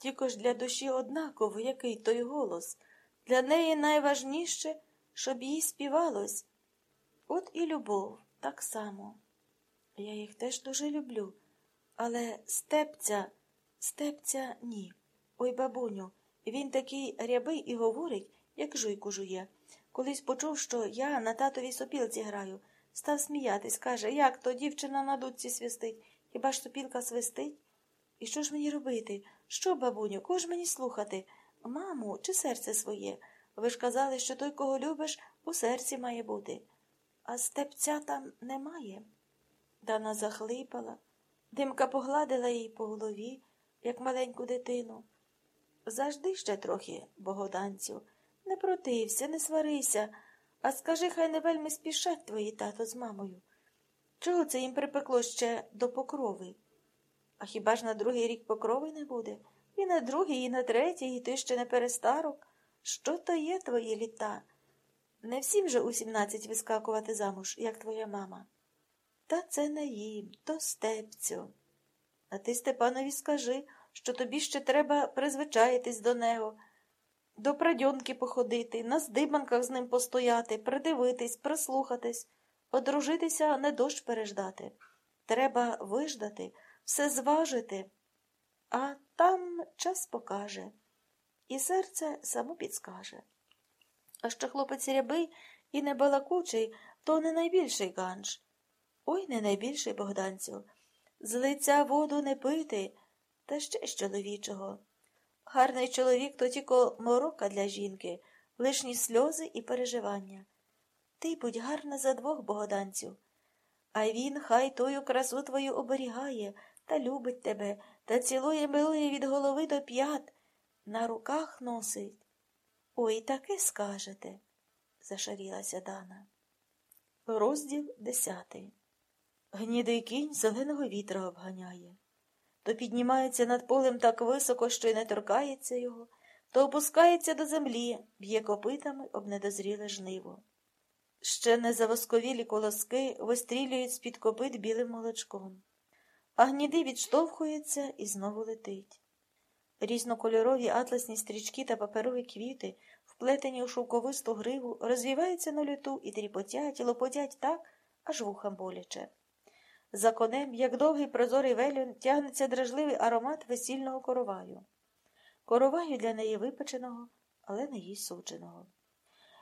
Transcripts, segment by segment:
Тільки ж для душі однаково, який той голос. Для неї найважніше, щоб їй співалось. От і любов так само. Я їх теж дуже люблю. Але степця, степця ні. Ой, бабуню, він такий рябий і говорить, як жуйку жує. Колись почув, що я на татовій сопілці граю. Став сміятись, каже, як то дівчина на дудці свистить. Хіба ж сопілка свистить? І що ж мені робити? Що, бабуню, кого ж мені слухати? Маму, чи серце своє? Ви ж казали, що той, кого любиш, у серці має бути. А степця там немає. Дана захлипала. Димка погладила її по голові, як маленьку дитину. Зажди ще трохи, богоданцю, не протився, не сварися, а скажи, хай не вельми спішать твої тато з мамою. Чого це їм припекло ще до покрови? А хіба ж на другий рік покрови не буде? І на другий, і на третій, і ти ще не перестарок. Що то є твої літа? Не всім же у сімнадцять вискакувати замуж, як твоя мама. Та це не їм, то степцю. А ти Степанові скажи, що тобі ще треба призвичаїтись до нього, до прадьонки походити, на здибанках з ним постояти, придивитись, прислухатись, одружитися, не дощ переждати. Треба виждати, все зважити, а там час покаже, і серце само підскаже. А що хлопець рябий і не балакучий, то не найбільший ганж. Ой, не найбільший богданцю. З лиця воду не пити, та ще з чоловічого. Гарний чоловік то тільки морока для жінки, лишні сльози і переживання. Ти будь гарна за двох богоданцю. А він хай тою красу твою оберігає та любить тебе, та цілує милує від голови до п'ят, на руках носить. Ой, таке скажете, зашарілася Дана. Розділ десятий. Гнідий кінь зеленого вітра обганяє. То піднімається над полем так високо, що й не торкається його, то опускається до землі, б'є копитами об недозріле жниво. Ще не завосковілі колоски вистрілюють з-під копит білим молочком, а гніди відштовхується і знову летить. Різнокольорові атласні стрічки та паперові квіти, вплетені у шовковисту гриву, розвіваються на люту і тріпотять, і лопотять так, аж вухам боляче. За конем, як довгий прозорий велюн, тягнеться дражливий аромат весільного короваю. Короваю для неї випеченого, але не їй судженого.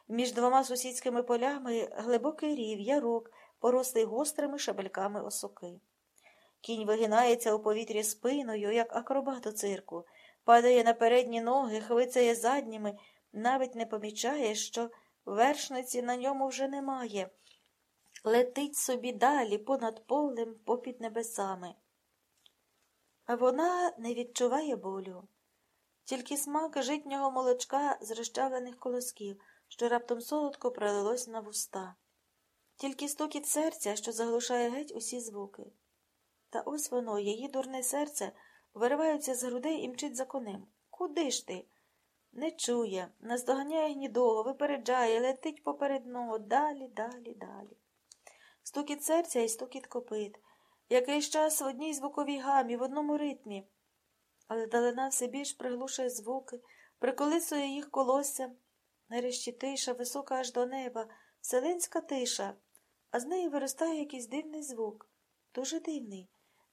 Між двома сусідськими полями глибокий рів, ярок, порослий гострими шабельками осоки. Кінь вигинається у повітрі спиною, як акробат у цирку, падає на передні ноги, хвицяє задніми, навіть не помічає, що вершниці на ньому вже немає. Летить собі далі понад полем, попід небесами. А вона не відчуває болю, тільки смак житнього молочка з розчавлених колосків, що раптом солодко пролилось на вуста, тільки стукіт серця, що заглушає геть усі звуки. Та ось воно, її дурне серце, виривається з грудей і мчить за конем. Куди ж ти? Не чує, наздоганяє гнідого, випереджає, летить поперед нього, далі, далі, далі. Стукіт серця і стукіт копит, якийсь час в одній звуковій гамі, в одному ритмі, але далина все більш приглушує звуки, приколисує їх колосся, нарешті тиша, висока аж до неба, вселенська тиша, а з неї виростає якийсь дивний звук, дуже дивний,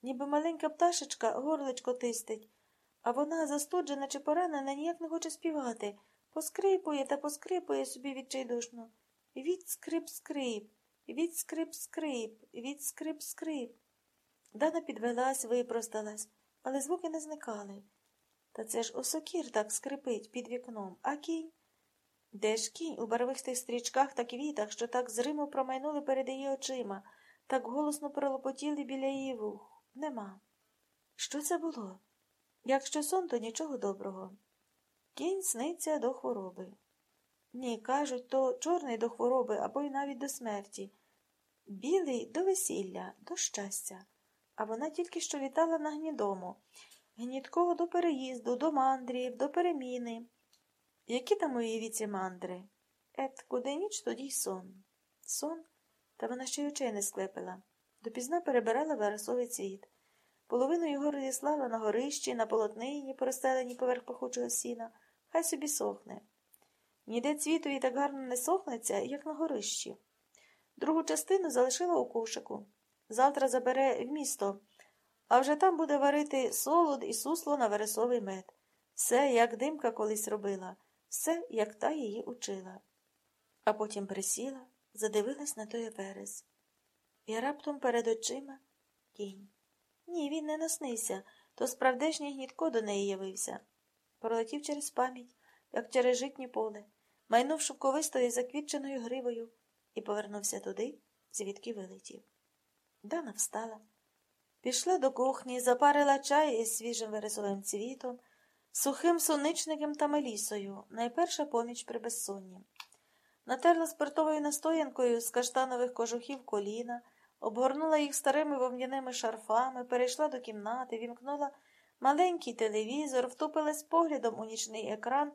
ніби маленька пташечка горличко тистить, а вона, застуджена чи поранена, ніяк не хоче співати, поскрипує та поскрипує собі відчайдушно. Від скрип скрип. Від скрип скрип, від скрип скрип. Дана підвелась, випросталась, але звуки не зникали. Та це ж осокір так скрипить під вікном, а кінь? Де ж кінь у барвистих стрічках та квітах, що так зримо промайнули перед її очима, так голосно пролопотіли біля її вух? Нема. Що це було? Якщо сон, то нічого доброго. Кінь сниться до хвороби. Ні, кажуть, то чорний до хвороби або й навіть до смерті, білий до весілля, до щастя. А вона тільки що літала на гнідому, гнідкого до переїзду, до мандрів, до переміни. Які там у її віці мандри? Ет, куди ніч, тоді й сон. Сон? Та вона ще й очей не склепила. Допізна перебирала вересовий цвіт. Половину його розіслала на горищі, на полотнині, поростелені поверх пахучого сіна. Хай собі сохне. Ніде цвітові так гарно не сохнеться, як на горищі. Другу частину залишила у кошику. Завтра забере в місто, а вже там буде варити солод і сусло на вересовий мед. Все, як димка колись робила, все, як та її учила. А потім присіла, задивилась на той верес. І раптом перед очима кінь. Ні, він не наснився, то справдешній гнітко до неї явився. Пролетів через пам'ять, як через житнє поле, майнув шовковистою заквітченою гривою і повернувся туди, звідки вилетів. Дана встала, пішла до кухні, запарила чай із свіжим вересовим цвітом, сухим соничником та мелісою, найперша поміч при безсонні. Натерла спиртовою настоянкою з каштанових кожухів коліна, обгорнула їх старими вовняними шарфами, перейшла до кімнати, вімкнула маленький телевізор, втупилась поглядом у нічний екран,